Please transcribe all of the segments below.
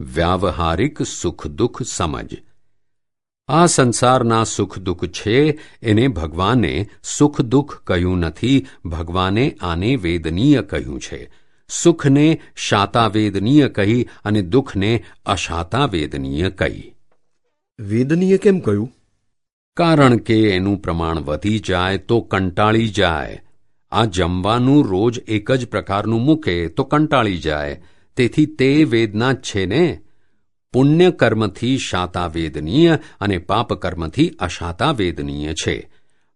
વ્યાવહારિક સુખ દુઃખ સમજ. આ સંસારના સુખ દુઃખ છે એને ભગવાને સુખ દુઃખ કહ્યું નથી ભગવાને આને વેદનીય કહ્યું છે. સુખને શાતાવેદનીય કહી અને દુઃખને અશાતાવેદનીય કહી. વેદનીય કેમ કહ્યું? કારણ કે એનું પ્રમાણ વધી જાય તો કંટાળી જાય. આ જમવાનું રોજ એક જ પ્રકારનું મૂકે તો કંટાળી જાય. તેથી તે વેદના જ છે ને? પુણ્ય કર્મથી શાતા વેદનીય અને પાપ કર્મથી અશાતા વેદનીય છે.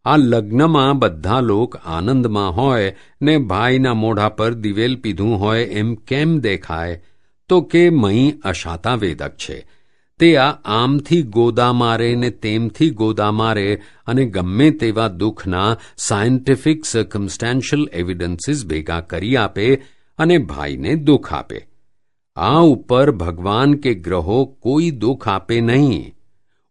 આ લગ્નમાં બધા લોક આનંદમાં હોય ને ભાઈના મોઢા પર દિવેલ પીધું હોય એમ કેમ દેખાય? તો કે મહી અશાતા વેદક છે. તે આ આમથી ગોદા મારે ને તેમથી ગોદા મારે અને ગમે તેવા દુઃખના સાયન્ટિફિક સર્કમસ્ટેન્શિયલ એવિડન્સીસ ભેગા કરી આપે અને ભાઈને દુઃખ આપે. આ ઉપર ભગવાન કે ગ્રહો કોઈ દુઃખ આપે નહીં.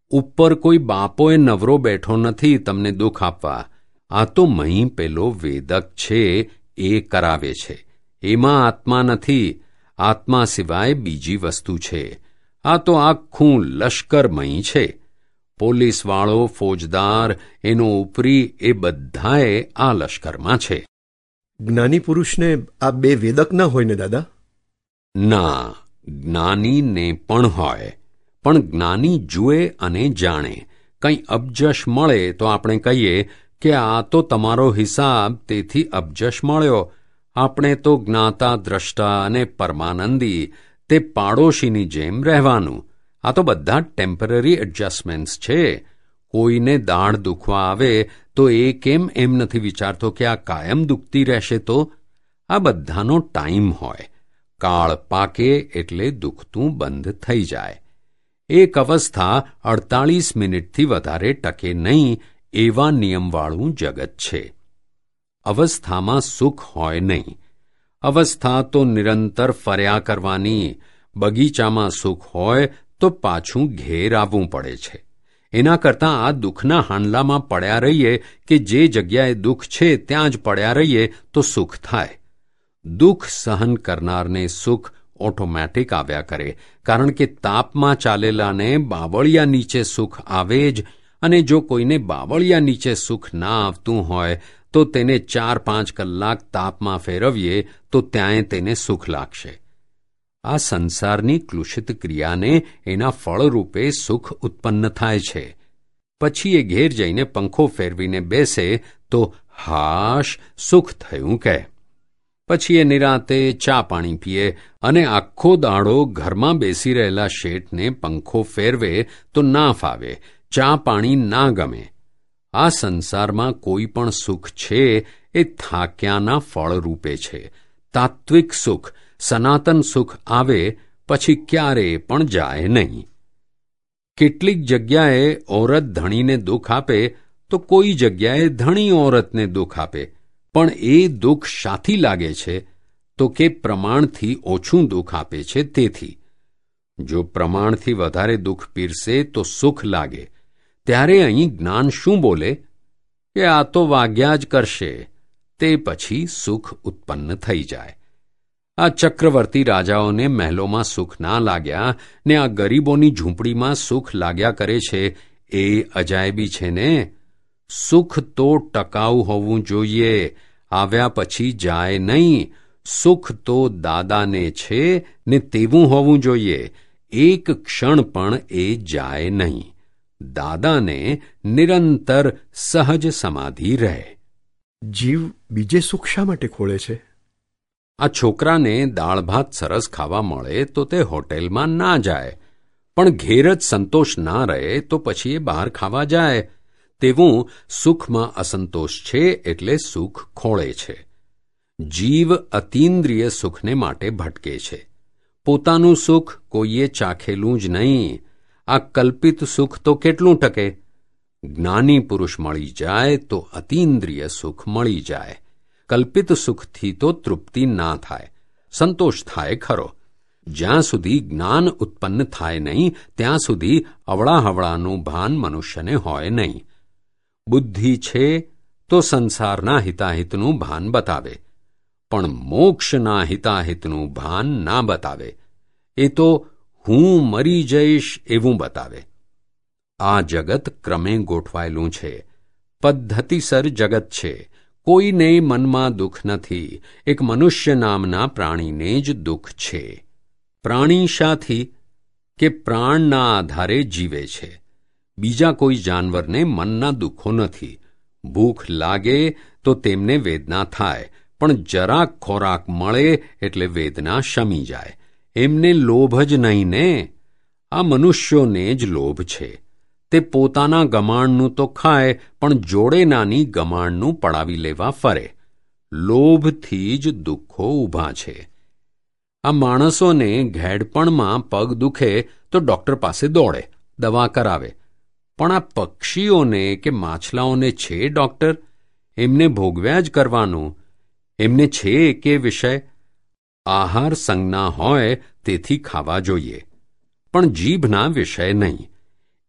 ઉપર કોઈ બાપોએ નવરો બેઠો નથી તમને દુઃખ આપવા. આ તો મહી પેલો વેદક છે, એ કરાવે છે. એમાં આત્મા નથી. આત્મા સિવાય બીજી વસ્તુ છે. આ તો આખું લશ્કરમય છે. પોલીસવાળો, ફોજદાર, એનો ઉપરી એ બધાએ આ લશ્કરમાં છે. જ્ઞાની પુરુષને આ બે વેદક ના હોય ને દાદા? ના, જ્ઞાનીને પણ હોય. પણ જ્ઞાની જુએ અને જાણે. કંઈ અબજશ મળે તો આપણે કહીએ કે આ તો તમારો હિસાબ તેથી અબજશ મળ્યો. આપણે તો જ્ઞાતા, દ્રષ્ટા અને પરમાનંદી, તે પાડોશીની જેમ રહેવાનું. આ તો બધા ટેમ્પરરી એડજસ્ટમેન્ટ્સ છે. કોઈને દાઢ દુખવા આવે તો એ કેમ એમ નથી વિચારતો કે આ કાયમ દુખતી રહેશે તો? આ બધાનો ટાઈમ હોય. કાળ પાકે એટલે દુખતું બંધ થઈ જાય. એક અવસ્થા અડતાળીસ મિનિટથી વધારે ટકે નહીં એવા નિયમવાળું જગત છે. અવસ્થામાં સુખ હોય નહીં. અવસ્થા તો નિરંતર ફર્યા કરવાની. બગીચામાં સુખ હોય તો પાછું ઘેર આવવું પડે છે. એના કરતાં આ દુઃખના હાંડલામાં પડ્યા રહીએ કે જે જગ્યાએ દુઃખ છે ત્યાં જ પડ્યા રહીએ તો સુખ થાય. દુઃખ સહન કરનારને સુખ ઓટોમેટિક આવ્યા કરે, કારણ કે તાપમાં ચાલેલાને બાવળિયા નીચે સુખ આવે જ, અને જો કોઈને બાવળિયા નીચે સુખ ના આવતું હોય, તો તેને ચાર પાંચ કલાક તાપમાં ફેરવીએ, તો ત્યાંય તેને સુખ લાગશે. આ સંસારની ક્લુષિત ક્રિયાને એના ફળરૂપે સુખ ઉત્પન્ન થાય છે. પછી એ ઘેર જઈને પંખો ફેરવીને બેસે, તો હાશ સુખ થયું કે પછી એ નિરાતે ચા પાણી પીએ અને આખો દાડો ઘરમાં બેસી રહેલા શેઠને પંખો ફેરવે તો ના ફાવે ચા પાણી ના ગમે. આ સંસારમાં કોઈ પણ સુખ છે એ થાક્યાના ફળ રૂપે છે. તાત્વિક સુખ, સનાતન સુખ આવે પછી ક્યારે પણ જાય નહીં. કેટલીક જગ્યાએ ઓરત ધણીને દુઃખ આપે તો કોઈ જગ્યાએ ધણી ઓરતને દુઃખ આપે. પણ એ દુઃખ શાથી લાગે છે તો કે પ્રમાણથી ઓછું દુઃખ આપે છે તેથી. જો પ્રમાણથી વધારે દુઃખ પીરસે તો સુખ લાગે. ત્યારે અહીં જ્ઞાન શું બોલે? કે આ તો વાગ્યા જ કરશે. તે પછી સુખ ઉત્પન્ન થઈ જાય. આ ચક્રવર્તી રાજાઓને મહેલોમાં સુખ ના લાગ્યા ને આ ગરીબોની ઝૂંપડીમાં સુખ લાગ્યા કરે છે, એ અજાયબી છે ને? સુખ તો ટકાઉ હોવું જોઈએ આવ્યા પછી જાય નહીં. સુખ તો દાદાને છે ને તેવું હોવું જોઈએ. એક ક્ષણ પણ એ જાય નહીં. દાદાને નિરંતર સહજ સમાધિ રહે. જીવ બીજે સુખ શા માટે ખોળે છે? આ છોકરાને દાળ ભાત સરસ ખાવા મળે તો તે હોટેલમાં ના જાય. પણ ઘેર જ સંતોષ ના રહે તો પછી એ બહાર ખાવા જાય. તેવું સુખમાં અસંતોષ છે એટલે સુખ ખોળે છે. જીવ અતીન્દ્રિય સુખને માટે ભટકે છે. પોતાનું સુખ કોઈએ ચાખેલું જ નહીં. આ કલ્પિત સુખ તો કેટલું ટકે? જ્ઞાની પુરુષ મળી જાય તો અતીન્દ્રિય સુખ મળી જાય. કલ્પિત સુખથી તો તૃપ્તિ ના થાય. સંતોષ થાય ખરો. જ્યાં સુધી જ્ઞાન ઉત્પન્ન થાય નહીં, ત્યાં સુધી અવળાહવળાનું ભાન મનુષ્યને હોય નહીં. બુદ્ધિ છે તો સંસારના હિતાહિતનું ભાન બતાવે. પણ મોક્ષના હિતાહિતનું ભાન ના બતાવે. એ તો હું મરી જઈશ એવું બતાવે. આ જગત ક્રમે ગોઠવાયેલું છે. પદ્ધતિસર જગત છે. કોઈને મનમાં દુઃખ નથી. એક મનુષ્ય નામના પ્રાણીને જ દુઃખ છે. પ્રાણી શાથી કે પ્રાણના આધારે જીવે છે. બીજા કોઈ જાનવરને મનના દુઃખો નથી. ભૂખ લાગે તો તેમને વેદના થાય, પણ જરાક ખોરાક મળે એટલે વેદના શમી જાય. એમને લોભ જ નહીં ને? આ મનુષ્યોને જ લોભ છે. તે પોતાના ગમાણનું તો ખાય, પણ જોડે નાની ગમાણનું પડાવી લેવા ફરે. લોભથી જ દુઃખો ઊભા છે. આ માણસોને ઘેડપણમાં પગ દુખે તો ડૉક્ટર પાસે દોડે, દવા કરાવે પણ આ પક્ષીઓને કે માછલાઓને છે, ડૉક્ટર? એમને ભોગવ્યા જ કરવાનું. એમને છે કે વિષય? આહાર સંજ્ઞા હોય તેથી ખાવા જોઈએ. પણ જીભના વિષય નહીં.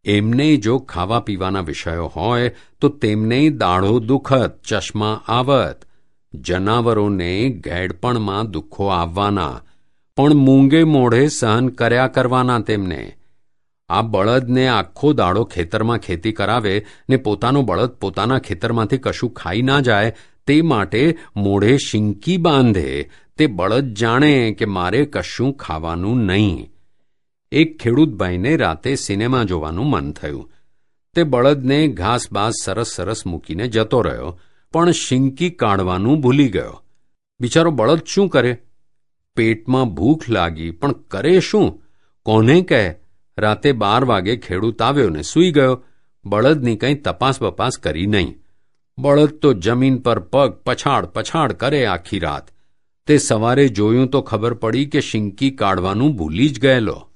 એમને જો ખાવા પીવાના વિષયો હોય, તો તેમને દાઢો દુખત, ચશ્મા આવત. જનાવરોને ગેડપણમાં દુઃખો આવવાના. પણ મૂંગે મોઢે સહન કર્યા કરવાના તેમને. આ બળદને આખો દાડો ખેતરમાં ખેતી કરાવે ને પોતાનો બળદ પોતાના ખેતરમાંથી કશું ખાઈ ના જાય, તે માટે મોઢે શિંકી બાંધે. તે બળદ જાણે કે મારે કશું ખાવાનું નહીં. એક ખેડૂતભાઈને રાતે સિનેમા જોવાનું મન થયું. તે બળદને ઘાસ બાસ સરસ સરસ મૂકીને જતો રહ્યો, પણ શિંકી કાઢવાનું ભૂલી ગયો. બિચારો બળદ શું કરે? પેટમાં ભૂખ લાગી, પણ કરે શું? કોને કહે? રાતે બાર વાગે ખેડૂત આવ્યો ને સૂઈ ગયો. બળદની કંઈ તપાસ બપાસ કરી નહીં. બળદ તો જમીન પર પગ પછાડ પછાડ કરે આખી રાત. તે સવારે જોયું તો ખબર પડી કે શિંકી કાઢવાનું ભૂલી જ ગયેલો.